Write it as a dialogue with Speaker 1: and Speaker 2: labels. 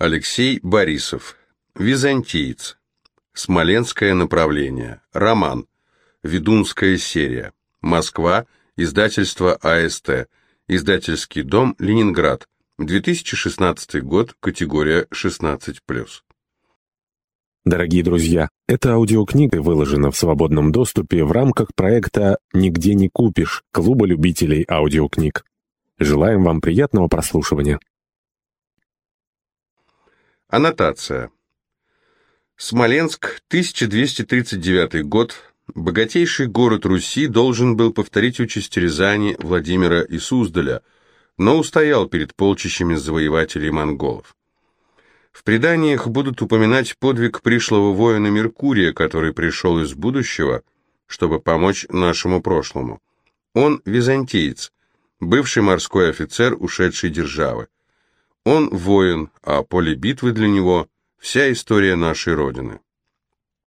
Speaker 1: Алексей Борисов. Византиец. Смоленское направление. Роман. Ведунская серия. Москва. Издательство АСТ. Издательский дом Ленинград. 2016 год. Категория 16+.
Speaker 2: Дорогие друзья, эта аудиокнига выложена в свободном доступе в рамках проекта «Нигде не купишь» Клуба любителей аудиокниг. Желаем вам приятного прослушивания.
Speaker 1: Аннотация. Смоленск, 1239 год. Богатейший город Руси должен был повторить участь Рязани, Владимира и Суздаля, но устоял перед полчищами завоевателей монголов. В преданиях будут упоминать подвиг пришлого воина Меркурия, который пришел из будущего, чтобы помочь нашему прошлому. Он византиец, бывший морской офицер ушедшей державы. Он воин, а поле битвы для него – вся история нашей Родины.